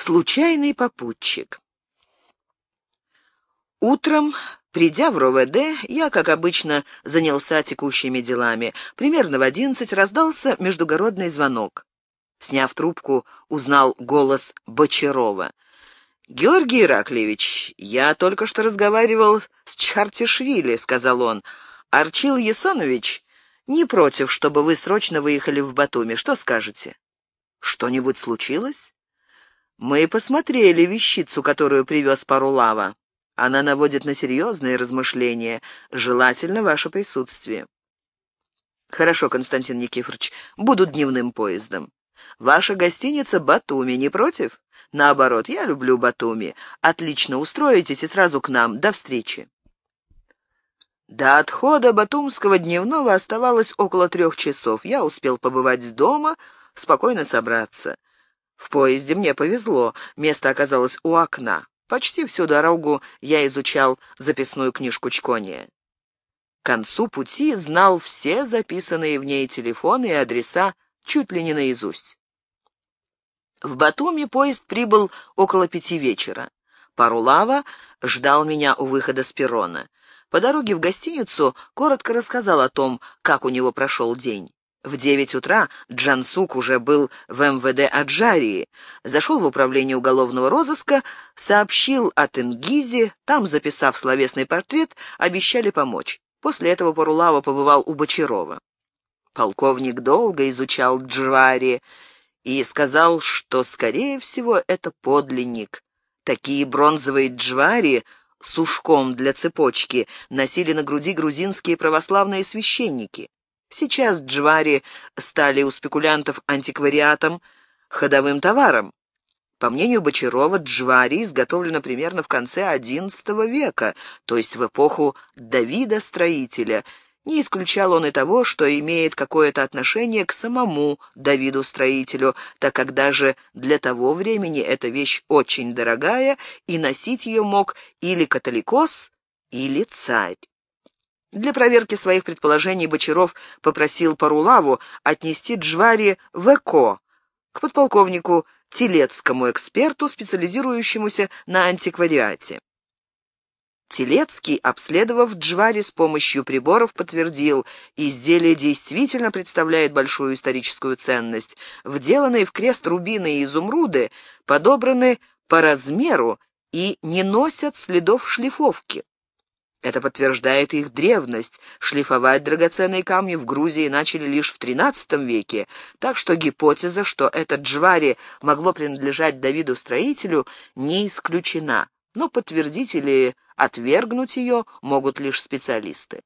Случайный попутчик. Утром, придя в РОВД, я, как обычно, занялся текущими делами. Примерно в одиннадцать раздался междугородный звонок. Сняв трубку, узнал голос Бочарова. «Георгий Ираклевич, я только что разговаривал с Чартишвили», — сказал он. «Арчил Ясонович не против, чтобы вы срочно выехали в Батуми. Что скажете?» «Что-нибудь случилось?» Мы посмотрели вещицу, которую привез Парулава. Она наводит на серьезные размышления. Желательно ваше присутствие. Хорошо, Константин Никифорович, буду дневным поездом. Ваша гостиница Батуми, не против? Наоборот, я люблю Батуми. Отлично устроитесь и сразу к нам. До встречи. До отхода батумского дневного оставалось около трех часов. Я успел побывать дома, спокойно собраться. В поезде мне повезло, место оказалось у окна. Почти всю дорогу я изучал записную книжку Чкония. К концу пути знал все записанные в ней телефоны и адреса чуть ли не наизусть. В Батуми поезд прибыл около пяти вечера. Парулава ждал меня у выхода с перрона. По дороге в гостиницу коротко рассказал о том, как у него прошел день. В девять утра Джансук уже был в МВД Аджарии, зашел в управление уголовного розыска, сообщил о Тенгизе, там, записав словесный портрет, обещали помочь. После этого Парулава побывал у Бочарова. Полковник долго изучал Джвари и сказал, что, скорее всего, это подлинник. Такие бронзовые Джвари с ушком для цепочки носили на груди грузинские православные священники. Сейчас джвари стали у спекулянтов антиквариатом, ходовым товаром. По мнению Бочарова, джвари изготовлено примерно в конце XI века, то есть в эпоху Давида Строителя. Не исключал он и того, что имеет какое-то отношение к самому Давиду Строителю, так как даже для того времени эта вещь очень дорогая, и носить ее мог или католикос, или царь. Для проверки своих предположений Бочаров попросил Парулаву отнести Джвари в ЭКО, к подполковнику Телецкому эксперту, специализирующемуся на антиквариате. Телецкий, обследовав Джвари с помощью приборов, подтвердил, изделие действительно представляет большую историческую ценность. Вделанные в крест рубины и изумруды подобраны по размеру и не носят следов шлифовки. Это подтверждает их древность. Шлифовать драгоценные камни в Грузии начали лишь в XIII веке, так что гипотеза, что это джвари могло принадлежать Давиду-строителю, не исключена, но подтвердить или отвергнуть ее могут лишь специалисты.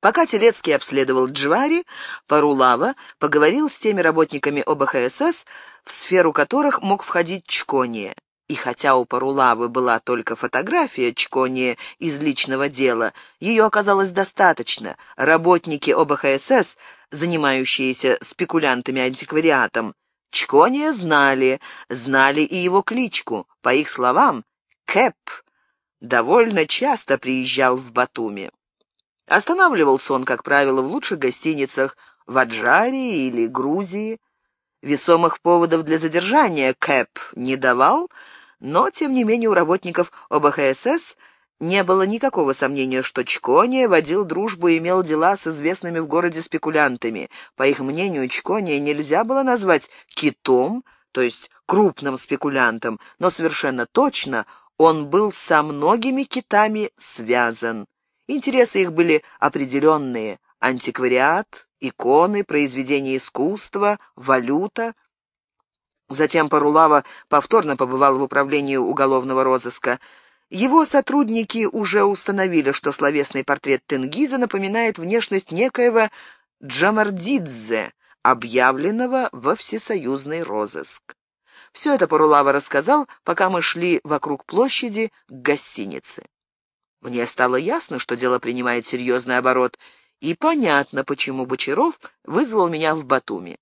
Пока Телецкий обследовал Джвари, Парулава поговорил с теми работниками ОБХСС, в сферу которых мог входить Чкония. И хотя у Парулавы была только фотография Чкони из личного дела, ее оказалось достаточно. Работники ОБХСС, занимающиеся спекулянтами-антиквариатом, Чкония знали, знали и его кличку. По их словам, Кэп довольно часто приезжал в Батуми. Останавливался он, как правило, в лучших гостиницах в Аджарии или Грузии. Весомых поводов для задержания Кэп не давал, но, тем не менее, у работников ОБХСС не было никакого сомнения, что Чкония водил дружбу и имел дела с известными в городе спекулянтами. По их мнению, Чкония нельзя было назвать «китом», то есть крупным спекулянтом, но совершенно точно он был со многими китами связан. Интересы их были определенные – антиквариат, иконы, произведения искусства, валюта – Затем Парулава повторно побывал в управлении уголовного розыска. Его сотрудники уже установили, что словесный портрет Тенгиза напоминает внешность некоего Джамардидзе, объявленного во всесоюзный розыск. Все это Парулава рассказал, пока мы шли вокруг площади к гостинице. Мне стало ясно, что дело принимает серьезный оборот, и понятно, почему Бочаров вызвал меня в Батуми.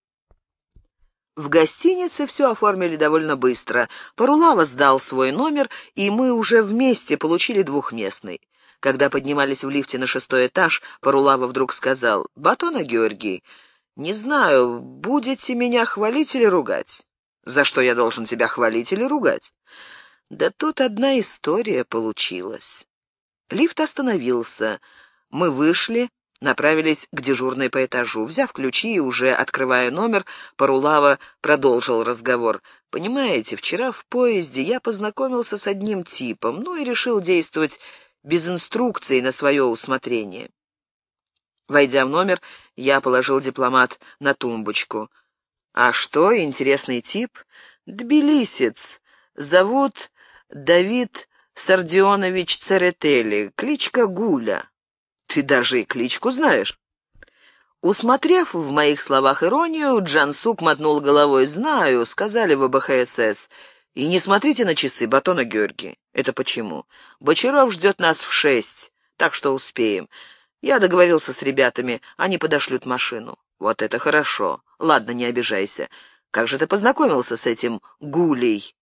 В гостинице все оформили довольно быстро. Парулава сдал свой номер, и мы уже вместе получили двухместный. Когда поднимались в лифте на шестой этаж, Парулава вдруг сказал, «Батона Георгий, не знаю, будете меня хвалить или ругать. За что я должен тебя хвалить или ругать? Да тут одна история получилась. Лифт остановился. Мы вышли, направились к дежурной по этажу. Взяв ключи и уже открывая номер, Парулава продолжил разговор. «Понимаете, вчера в поезде я познакомился с одним типом, ну и решил действовать без инструкции на свое усмотрение». Войдя в номер, я положил дипломат на тумбочку. «А что, интересный тип?» «Тбилисец. Зовут Давид Сардионович Церетели, кличка Гуля. Ты даже и кличку знаешь». Усмотрев в моих словах иронию, Джансук мотнул головой. «Знаю, сказали в БХСС. И не смотрите на часы, Батона Георгий. Это почему? Бочаров ждет нас в шесть, так что успеем. Я договорился с ребятами, они подошлют машину. Вот это хорошо. Ладно, не обижайся. Как же ты познакомился с этим Гулей?»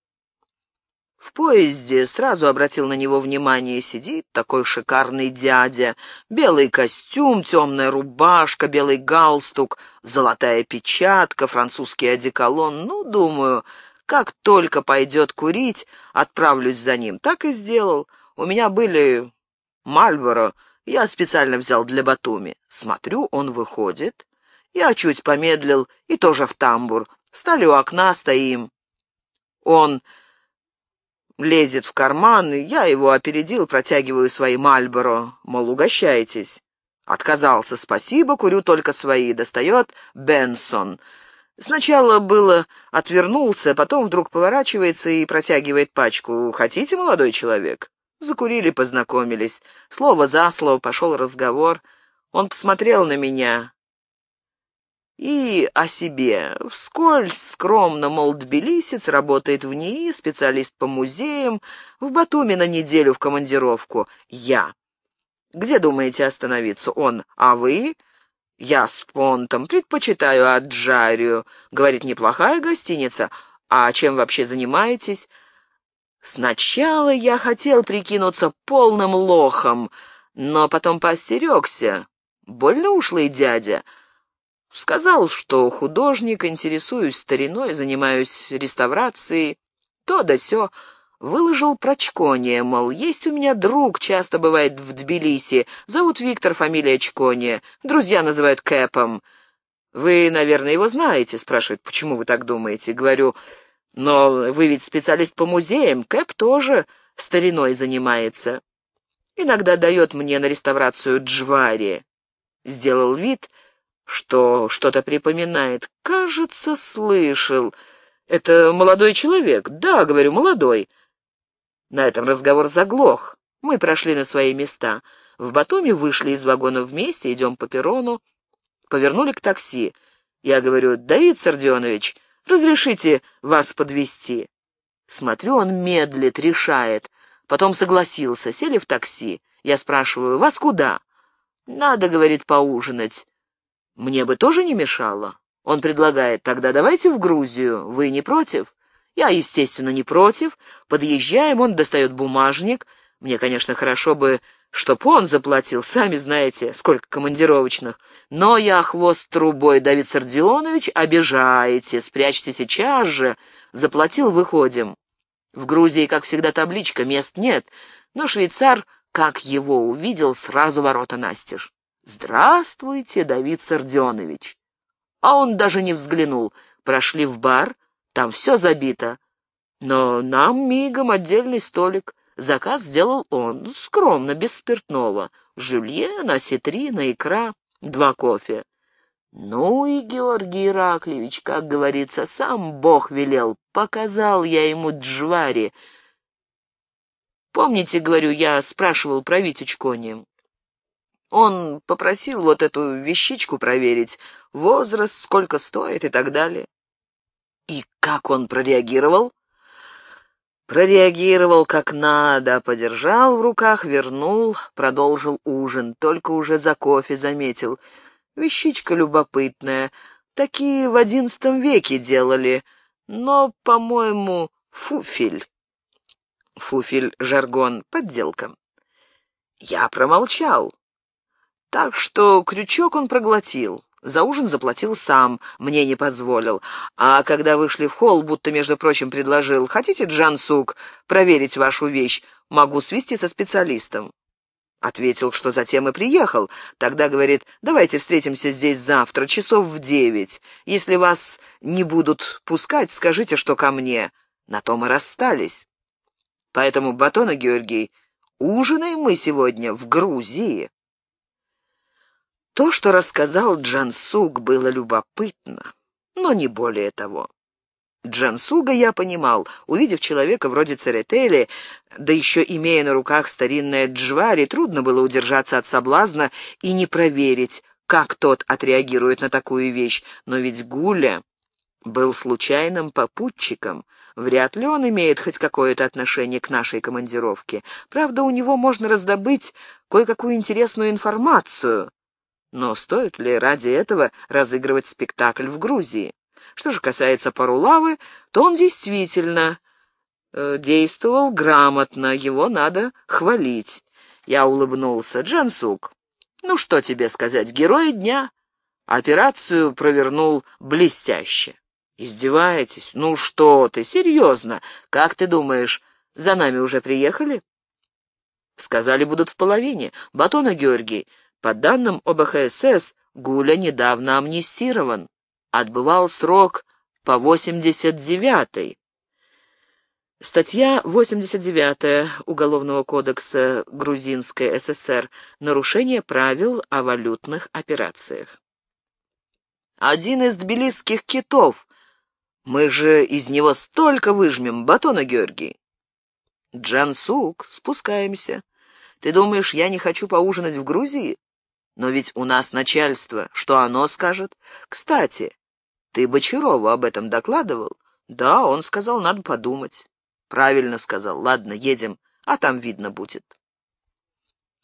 В поезде сразу обратил на него внимание. Сидит такой шикарный дядя. Белый костюм, темная рубашка, белый галстук, золотая печатка, французский одеколон. Ну, думаю, как только пойдет курить, отправлюсь за ним. Так и сделал. У меня были Мальборо. Я специально взял для Батуми. Смотрю, он выходит. Я чуть помедлил и тоже в тамбур. Стали у окна, стоим. Он лезет в карман, я его опередил, протягиваю свои Мальборо, мол, угощайтесь. Отказался, спасибо, курю только свои, достает Бенсон. Сначала было отвернулся, потом вдруг поворачивается и протягивает пачку. «Хотите, молодой человек?» Закурили, познакомились. Слово за слово пошел разговор. Он посмотрел на меня, и о себе. Вскользь скромно, мол, тбилисец, работает в НИИ, специалист по музеям, в Батуми на неделю в командировку. Я. Где думаете остановиться? Он. А вы? Я с понтом. Предпочитаю Аджарию. Говорит, неплохая гостиница. А чем вообще занимаетесь? Сначала я хотел прикинуться полным лохом, но потом поостерегся. Больно ушлый дядя. Сказал, что художник, интересуюсь стариной, занимаюсь реставрацией, то да сё. Выложил прочкония, мол, есть у меня друг, часто бывает в Тбилиси, зовут Виктор, фамилия Чкония, друзья называют Кэпом. Вы, наверное, его знаете, спрашивает, почему вы так думаете? Говорю, но вы ведь специалист по музеям, Кэп тоже стариной занимается. Иногда дает мне на реставрацию Джвари. Сделал вид, что что-то припоминает. Кажется, слышал. Это молодой человек? Да, говорю, молодой. На этом разговор заглох. Мы прошли на свои места. В Батуми вышли из вагона вместе, идем по перрону. Повернули к такси. Я говорю, Давид Сардионович, разрешите вас подвести. Смотрю, он медлит, решает. Потом согласился, сели в такси. Я спрашиваю, вас куда? Надо, говорит, поужинать. Мне бы тоже не мешало. Он предлагает, тогда давайте в Грузию. Вы не против? Я, естественно, не против. Подъезжаем, он достает бумажник. Мне, конечно, хорошо бы, чтоб он заплатил, сами знаете, сколько командировочных. Но я хвост трубой, Давид Сардионович, обижаете. Спрячьте сейчас же. Заплатил, выходим. В Грузии, как всегда, табличка, мест нет. Но швейцар, как его увидел, сразу ворота настежь. «Здравствуйте, Давид Сардионович!» А он даже не взглянул. Прошли в бар, там все забито. Но нам мигом отдельный столик. Заказ сделал он, скромно, без спиртного. Жюльен, осетрина, икра, два кофе. Ну и Георгий Ираклевич, как говорится, сам Бог велел. Показал я ему джвари. Помните, говорю, я спрашивал про Витю Чкони. Он попросил вот эту вещичку проверить, возраст, сколько стоит и так далее. И как он прореагировал? Прореагировал как надо, подержал в руках, вернул, продолжил ужин, только уже за кофе заметил. Вещичка любопытная, такие в одиннадцатом веке делали, но, по-моему, фуфель. Фуфель — жаргон, подделка. Я промолчал. Так что крючок он проглотил. За ужин заплатил сам, мне не позволил. А когда вышли в холл, будто, между прочим, предложил, «Хотите, Джан Сук, проверить вашу вещь? Могу свести со специалистом». Ответил, что затем и приехал. Тогда говорит, давайте встретимся здесь завтра, часов в девять. Если вас не будут пускать, скажите, что ко мне. На том и расстались. Поэтому, Батона Георгий, ужинаем мы сегодня в Грузии. То, что рассказал Джансук, было любопытно, но не более того. Джансуга я понимал, увидев человека вроде Церетели, да еще имея на руках старинное джвари, трудно было удержаться от соблазна и не проверить, как тот отреагирует на такую вещь. Но ведь Гуля был случайным попутчиком. Вряд ли он имеет хоть какое-то отношение к нашей командировке. Правда, у него можно раздобыть кое-какую интересную информацию. Но стоит ли ради этого разыгрывать спектакль в Грузии? Что же касается Парулавы, то он действительно э, действовал грамотно, его надо хвалить. Я улыбнулся. Джансук, ну что тебе сказать, герой дня. Операцию провернул блестяще. Издеваетесь? Ну что ты, серьезно? Как ты думаешь, за нами уже приехали? Сказали, будут в половине. Батона Георгий, по данным ОБХСС, Гуля недавно амнистирован. Отбывал срок по 89-й. Статья 89 Уголовного кодекса Грузинской ССР «Нарушение правил о валютных операциях». «Один из тбилисских китов. Мы же из него столько выжмем, Батона Георгий». «Джансук, спускаемся. Ты думаешь, я не хочу поужинать в Грузии? Но ведь у нас начальство. Что оно скажет? Кстати, ты Бочарову об этом докладывал? Да, он сказал, надо подумать. Правильно сказал. Ладно, едем, а там видно будет.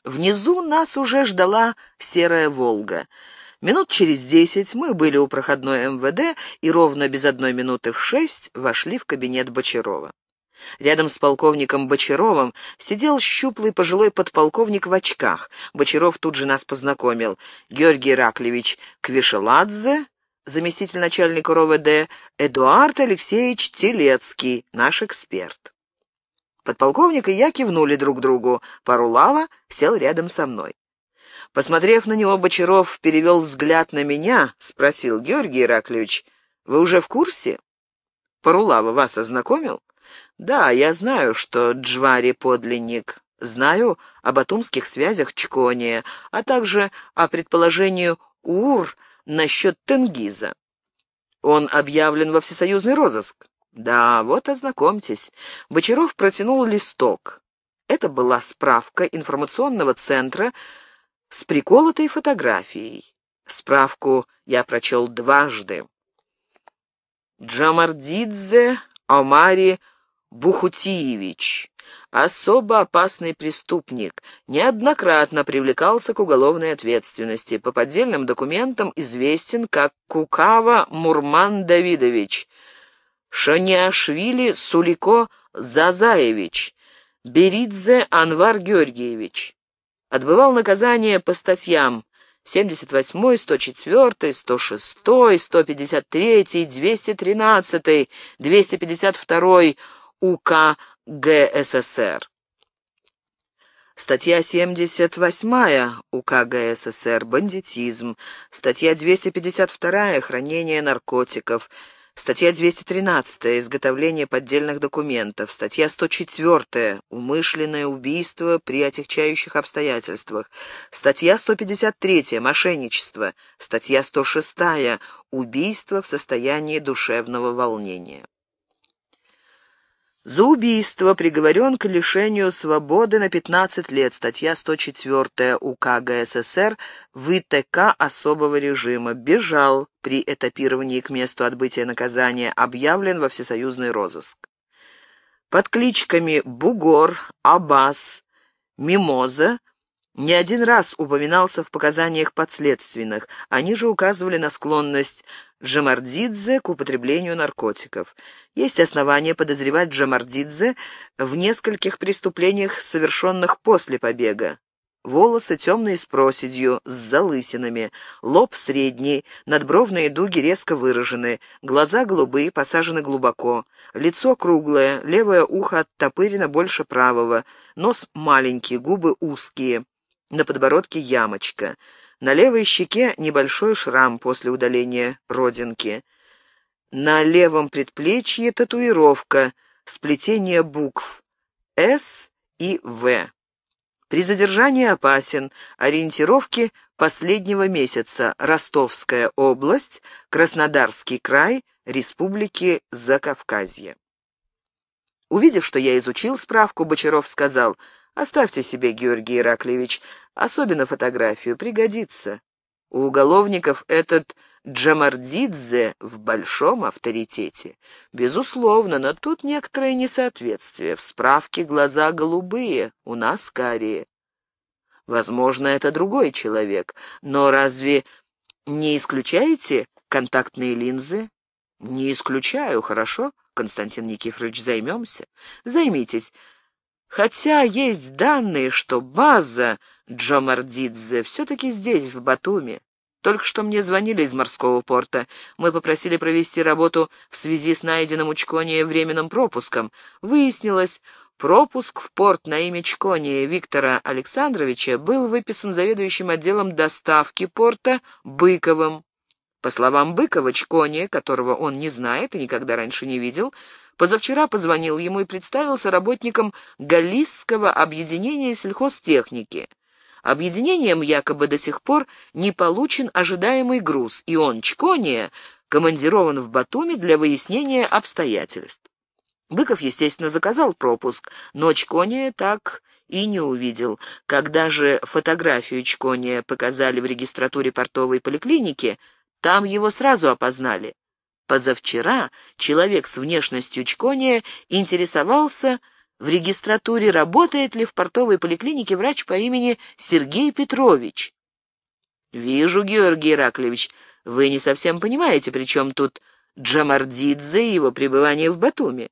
Внизу нас уже ждала серая «Волга». Минут через десять мы были у проходной МВД и ровно без одной минуты в шесть вошли в кабинет Бочарова. Рядом с полковником Бочаровым сидел щуплый пожилой подполковник в очках. Бочаров тут же нас познакомил. Георгий Ираклевич Квишеладзе, заместитель начальника РОВД, Эдуард Алексеевич Телецкий, наш эксперт. Подполковник и я кивнули друг другу. Парулава сел рядом со мной. Посмотрев на него, Бочаров перевел взгляд на меня, спросил, «Георгий Ираклевич, вы уже в курсе? Парулава вас ознакомил?» Да, я знаю, что Джвари подлинник. Знаю о батумских связях Чкония, а также о предположении УР насчет Тенгиза. Он объявлен во всесоюзный розыск. Да, вот ознакомьтесь. Бочаров протянул листок. Это была справка информационного центра с приколотой фотографией. Справку я прочел дважды. Джамардидзе Омари Бухутиевич, особо опасный преступник, неоднократно привлекался к уголовной ответственности. По поддельным документам известен как Кукава Мурман Давидович, Шаниашвили Сулико Зазаевич, Беридзе Анвар Георгиевич. Отбывал наказание по статьям 78, 104, 106, 153, 213, 252 УК ГССР. Статья 78 УК ГССР «Бандитизм», статья 252 «Хранение наркотиков», статья 213 «Изготовление поддельных документов», статья 104 «Умышленное убийство при отягчающих обстоятельствах», статья 153 «Мошенничество», статья 106 «Убийство в состоянии душевного волнения». За убийство приговорен к лишению свободы на 15 лет. Статья 104 УК ГССР ВТК особого режима. Бежал при этапировании к месту отбытия наказания. Объявлен во всесоюзный розыск. Под кличками Бугор, Абас, Мимоза не один раз упоминался в показаниях подследственных. Они же указывали на склонность Джамардидзе к употреблению наркотиков. Есть основания подозревать Джамардидзе в нескольких преступлениях, совершенных после побега. Волосы темные с проседью, с залысинами, лоб средний, надбровные дуги резко выражены, глаза голубые, посажены глубоко, лицо круглое, левое ухо оттопырено больше правого, нос маленький, губы узкие, на подбородке ямочка, на левой щеке небольшой шрам после удаления родинки. На левом предплечье татуировка, сплетение букв «С» и «В». При задержании опасен. Ориентировки последнего месяца. Ростовская область, Краснодарский край, Республики Закавказье. Увидев, что я изучил справку, Бочаров сказал, «Оставьте себе, Георгий Ираклевич, особенно фотографию, пригодится. У уголовников этот Джамардидзе в большом авторитете. Безусловно, но тут некоторое несоответствие. В справке глаза голубые, у нас карие. Возможно, это другой человек, но разве не исключаете контактные линзы? Не исключаю, хорошо, Константин Никифорович, займемся. Займитесь. Хотя есть данные, что база Джомардидзе все-таки здесь, в Батуми. Только что мне звонили из морского порта. Мы попросили провести работу в связи с найденным у Чкония временным пропуском. Выяснилось, пропуск в порт на имя Чкония Виктора Александровича был выписан заведующим отделом доставки порта Быковым. По словам Быкова, Чкония, которого он не знает и никогда раньше не видел, позавчера позвонил ему и представился работником Галисского объединения сельхозтехники. Объединением якобы до сих пор не получен ожидаемый груз, и он, Чкония, командирован в Батуми для выяснения обстоятельств. Быков, естественно, заказал пропуск, но Чкония так и не увидел. Когда же фотографию Чкония показали в регистратуре портовой поликлиники, там его сразу опознали. Позавчера человек с внешностью Чкония интересовался, в регистратуре, работает ли в портовой поликлинике врач по имени Сергей Петрович. «Вижу, Георгий Ираклевич, вы не совсем понимаете, при чем тут Джамардидзе и его пребывание в Батуми».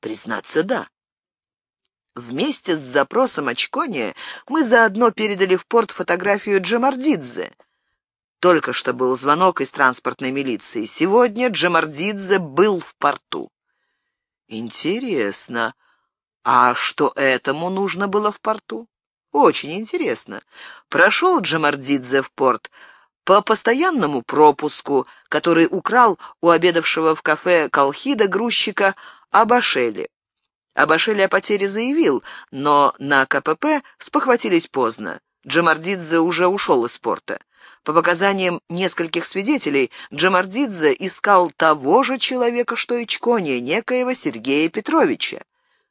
«Признаться, да». Вместе с запросом очкония мы заодно передали в порт фотографию Джамардидзе. Только что был звонок из транспортной милиции. Сегодня Джамардидзе был в порту. Интересно, а что этому нужно было в порту? Очень интересно. Прошел Джамардидзе в порт по постоянному пропуску, который украл у обедавшего в кафе Колхида грузчика Абашели. Абашели о потере заявил, но на КПП спохватились поздно. Джамардидзе уже ушел из порта. По показаниям нескольких свидетелей, Джамардидзе искал того же человека, что и Чкония, некоего Сергея Петровича.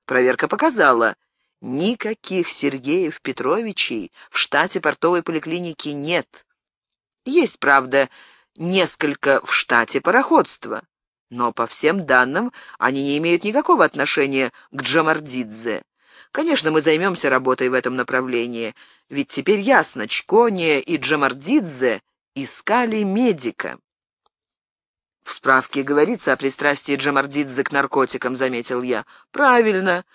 Проверка показала, никаких Сергеев Петровичей в штате портовой поликлиники нет. Есть, правда, несколько в штате пароходства, но по всем данным они не имеют никакого отношения к Джамардидзе. Конечно, мы займемся работой в этом направлении, ведь теперь ясно, Чкония и Джамардидзе искали медика. «В справке говорится о пристрастии Джамардидзе к наркотикам», — заметил я. «Правильно.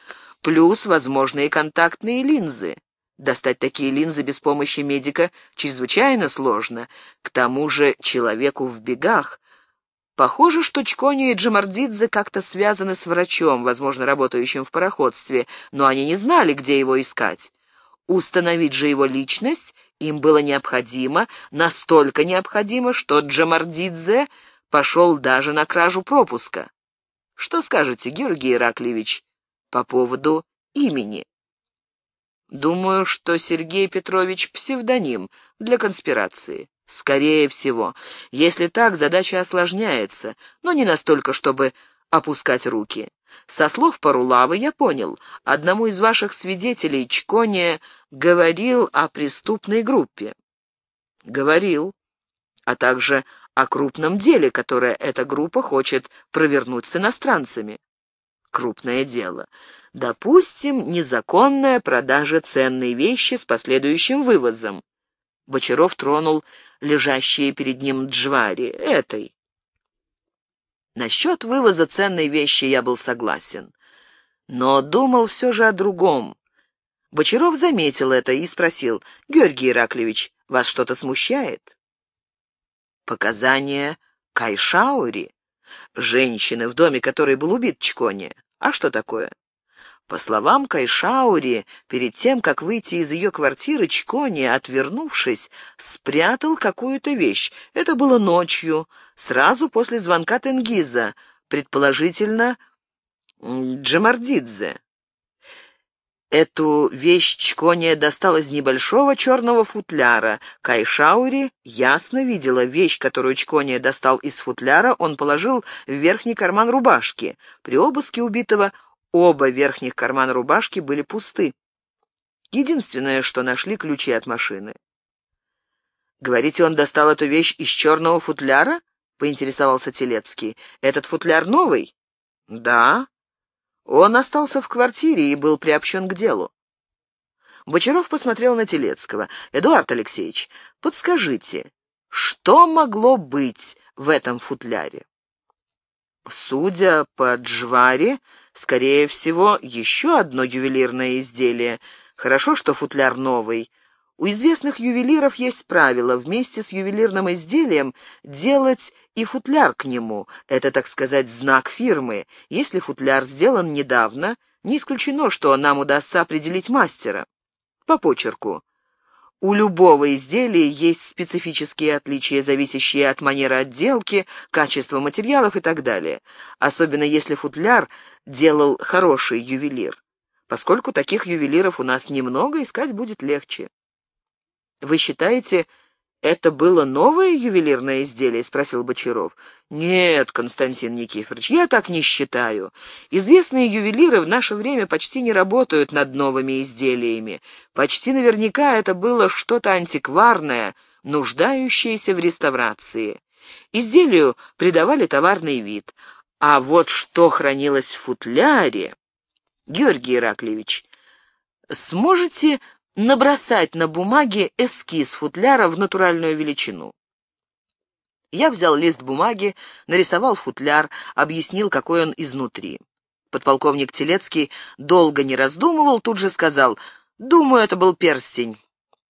Плюс возможные контактные линзы. Достать такие линзы без помощи медика чрезвычайно сложно. К тому же человеку в бегах. Похоже, что Чкони и Джамардидзе как-то связаны с врачом, возможно, работающим в пароходстве, но они не знали, где его искать. Установить же его личность им было необходимо, настолько необходимо, что Джамардидзе пошел даже на кражу пропуска. Что скажете, Георгий Ираклевич, по поводу имени? Думаю, что Сергей Петрович — псевдоним для конспирации. Скорее всего. Если так, задача осложняется, но не настолько, чтобы опускать руки. Со слов Парулавы я понял, одному из ваших свидетелей Чкония говорил о преступной группе. Говорил, а также о крупном деле, которое эта группа хочет провернуть с иностранцами. Крупное дело. Допустим, незаконная продажа ценной вещи с последующим вывозом. Бочаров тронул лежащие перед ним джвари, этой. Насчет вывоза ценной вещи я был согласен. Но думал все же о другом. Бочаров заметил это и спросил, «Георгий Ираклевич, вас что-то смущает?» Показания Кайшаури, женщины, в доме которой был убит Чкони. А что такое? По словам Кайшаури, перед тем, как выйти из ее квартиры, Чкони, отвернувшись, спрятал какую-то вещь. Это было ночью, сразу после звонка Тенгиза, предположительно, Джамардидзе. Эту вещь Чкония достал из небольшого черного футляра. Кайшаури ясно видела вещь, которую Чкония достал из футляра, он положил в верхний карман рубашки. При обыске убитого оба верхних кармана рубашки были пусты. Единственное, что нашли ключи от машины. «Говорите, он достал эту вещь из черного футляра?» — поинтересовался Телецкий. «Этот футляр новый?» «Да», он остался в квартире и был приобщен к делу. Бочаров посмотрел на Телецкого. «Эдуард Алексеевич, подскажите, что могло быть в этом футляре?» Судя по джваре, скорее всего, еще одно ювелирное изделие. Хорошо, что футляр новый. У известных ювелиров есть правило вместе с ювелирным изделием делать и футляр к нему. Это, так сказать, знак фирмы. Если футляр сделан недавно, не исключено, что нам удастся определить мастера. По почерку. У любого изделия есть специфические отличия, зависящие от манеры отделки, качества материалов и так далее. Особенно если футляр делал хороший ювелир. Поскольку таких ювелиров у нас немного, искать будет легче. «Вы считаете, это было новое ювелирное изделие?» — спросил Бочаров. «Нет, Константин Никифорович, я так не считаю. Известные ювелиры в наше время почти не работают над новыми изделиями. Почти наверняка это было что-то антикварное, нуждающееся в реставрации. Изделию придавали товарный вид. А вот что хранилось в футляре... Георгий Ираклевич, сможете набросать на бумаге эскиз футляра в натуральную величину. Я взял лист бумаги, нарисовал футляр, объяснил, какой он изнутри. Подполковник Телецкий долго не раздумывал, тут же сказал, «Думаю, это был перстень,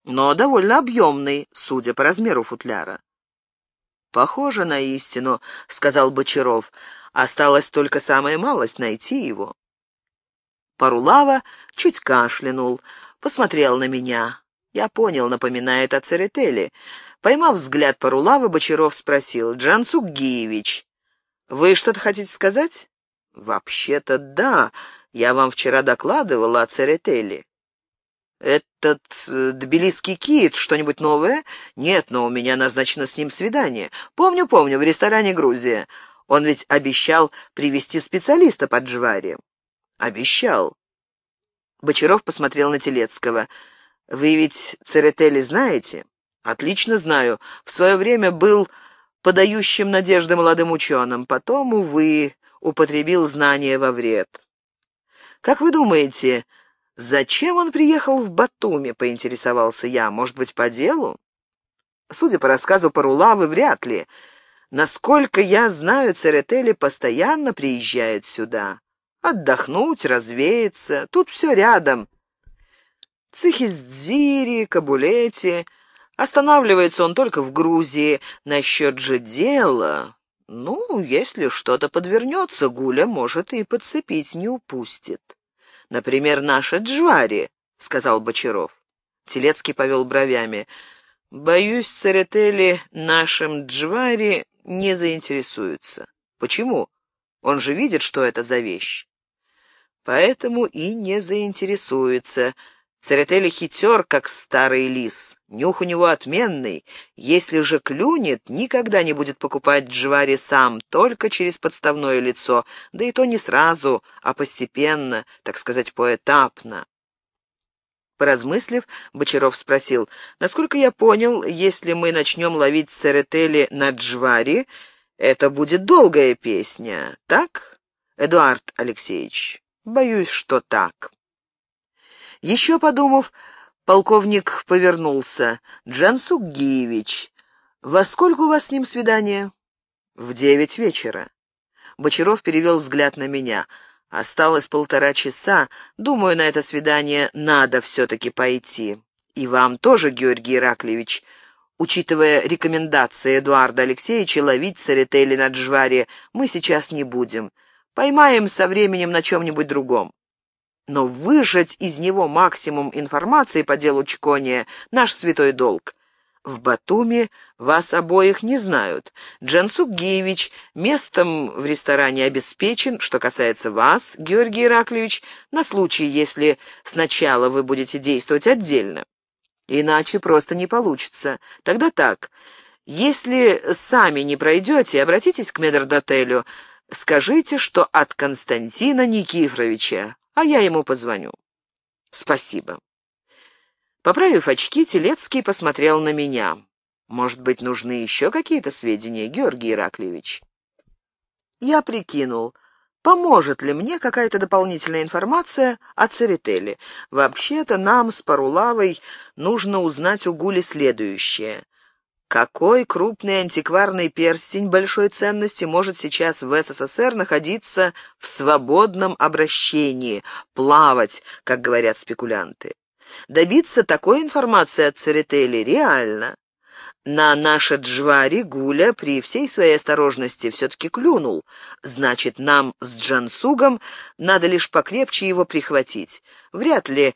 но довольно объемный, судя по размеру футляра». «Похоже на истину», — сказал Бочаров. «Осталось только самая малость — найти его». Парулава чуть кашлянул посмотрел на меня. Я понял, напоминает о Церетели. Поймав взгляд Парулавы, Бочаров спросил, «Джансук Гиевич, вы что-то хотите сказать?» «Вообще-то да. Я вам вчера докладывал о Церетели». «Этот э, тбилисский кит, что-нибудь новое?» «Нет, но у меня назначено с ним свидание. Помню, помню, в ресторане «Грузия». Он ведь обещал привести специалиста по джваре». «Обещал. Бочаров посмотрел на Телецкого. «Вы ведь Церетели знаете?» «Отлично знаю. В свое время был подающим надежды молодым ученым. Потом, увы, употребил знания во вред». «Как вы думаете, зачем он приехал в Батуми?» — поинтересовался я. «Может быть, по делу?» Судя по рассказу Парулавы, вряд ли. Насколько я знаю, Церетели постоянно приезжает сюда. Отдохнуть, развеяться. Тут все рядом. Цихиздзири, Кабулете. Останавливается он только в Грузии. Насчет же дела... Ну, если что-то подвернется, Гуля может и подцепить не упустит. Например, наша Джвари, — сказал Бочаров. Телецкий повел бровями. Боюсь, царетели нашим Джвари не заинтересуются. Почему? Он же видит, что это за вещь поэтому и не заинтересуется. Церетели хитер, как старый лис. Нюх у него отменный. Если же клюнет, никогда не будет покупать Джвари сам, только через подставное лицо, да и то не сразу, а постепенно, так сказать, поэтапно. Поразмыслив, Бочаров спросил, «Насколько я понял, если мы начнем ловить Церетели на Джвари, это будет долгая песня, так, Эдуард Алексеевич?» Боюсь, что так. Еще подумав, полковник повернулся. «Джансук Гиевич, во сколько у вас с ним свидание?» «В девять вечера». Бочаров перевел взгляд на меня. Осталось полтора часа. Думаю, на это свидание надо все-таки пойти. И вам тоже, Георгий Ираклевич, учитывая рекомендации Эдуарда Алексеевича, ловить церетели на Джваре мы сейчас не будем. Поймаем со временем на чем-нибудь другом. Но выжать из него максимум информации по делу Чкония — наш святой долг. В Батуми вас обоих не знают. Джансук Гиевич местом в ресторане обеспечен. Что касается вас, Георгий Ираклевич, на случай, если сначала вы будете действовать отдельно. Иначе просто не получится. Тогда так. Если сами не пройдете, обратитесь к медрдотелю. Скажите, что от Константина Никифоровича, а я ему позвоню. Спасибо. Поправив очки, Телецкий посмотрел на меня. «Может быть, нужны еще какие-то сведения, Георгий Ираклевич?» Я прикинул, поможет ли мне какая-то дополнительная информация о Церетеле. Вообще-то нам с Парулавой нужно узнать у Гули следующее. Какой крупный антикварный перстень большой ценности может сейчас в СССР находиться в свободном обращении, плавать, как говорят спекулянты? Добиться такой информации от Церетели реально. На наше Джвари Гуля при всей своей осторожности все-таки клюнул. Значит, нам с Джансугом надо лишь покрепче его прихватить. Вряд ли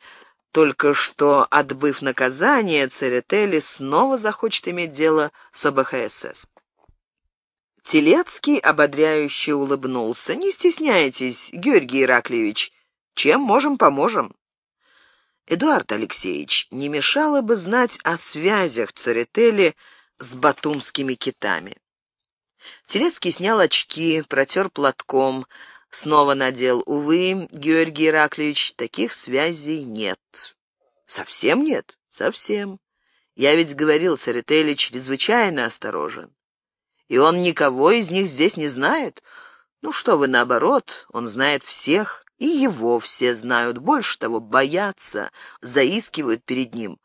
только что, отбыв наказание, Церетели снова захочет иметь дело с ОБХСС. Телецкий ободряюще улыбнулся. «Не стесняйтесь, Георгий Ираклевич. Чем можем, поможем». Эдуард Алексеевич, не мешало бы знать о связях Церетели с батумскими китами. Телецкий снял очки, протер платком, снова надел. Увы, Георгий Ираклевич, таких связей нет. Совсем нет? Совсем. Я ведь говорил, Церетели чрезвычайно осторожен. И он никого из них здесь не знает. Ну что вы, наоборот, он знает всех. И его все знают, больше того, боятся, заискивают перед ним.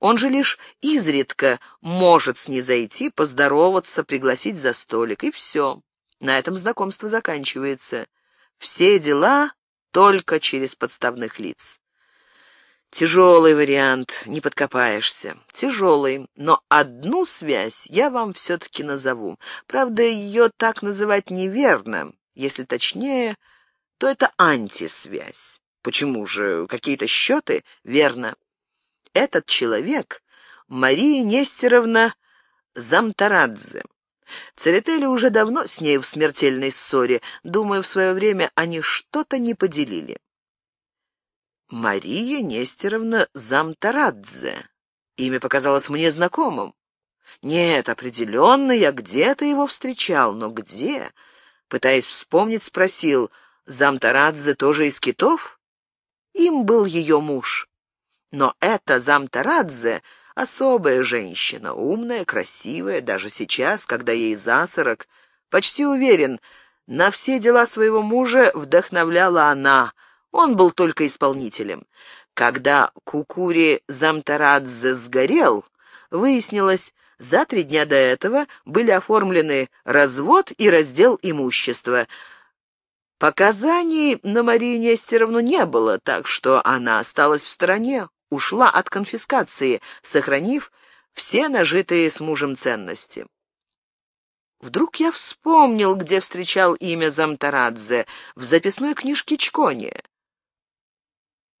Он же лишь изредка может снизойти, поздороваться, пригласить за столик, и все. На этом знакомство заканчивается. Все дела только через подставных лиц. Тяжелый вариант, не подкопаешься. Тяжелый, но одну связь я вам все-таки назову. Правда, ее так называть неверно, если точнее то это антисвязь. Почему же? Какие-то счеты? Верно. Этот человек — Мария Нестеровна Замтарадзе. Церетели уже давно с ней в смертельной ссоре. Думаю, в свое время они что-то не поделили. Мария Нестеровна Замтарадзе. Имя показалось мне знакомым. Нет, определенно я где-то его встречал, но где? Пытаясь вспомнить, спросил — Замтарадзе тоже из китов? Им был ее муж. Но эта Замтарадзе — особая женщина, умная, красивая, даже сейчас, когда ей за сорок. Почти уверен, на все дела своего мужа вдохновляла она, он был только исполнителем. Когда Кукури Замтарадзе сгорел, выяснилось, за три дня до этого были оформлены развод и раздел имущества — Показаний на Марию Нестеровну не было, так что она осталась в стороне, ушла от конфискации, сохранив все нажитые с мужем ценности. Вдруг я вспомнил, где встречал имя Замтарадзе, в записной книжке Чкония.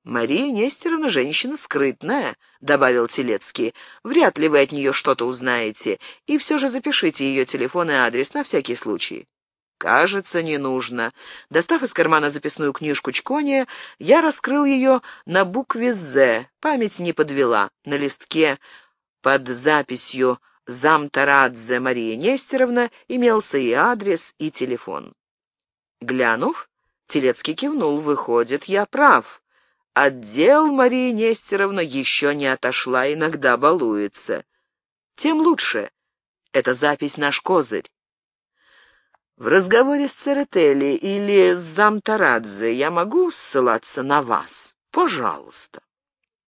«Мария Нестеровна женщина скрытная», — добавил Телецкий. «Вряд ли вы от нее что-то узнаете, и все же запишите ее телефон и адрес на всякий случай». Кажется, не нужно. Достав из кармана записную книжку Чкония, я раскрыл ее на букве «З». Память не подвела. На листке под записью «Замтарадзе Мария Нестеровна» имелся и адрес, и телефон. Глянув, Телецкий кивнул. «Выходит, я прав. Отдел Марии Нестеровна еще не отошла, иногда балуется. Тем лучше. Эта запись наш козырь. В разговоре с Церетели или с Замтарадзе я могу ссылаться на вас? Пожалуйста.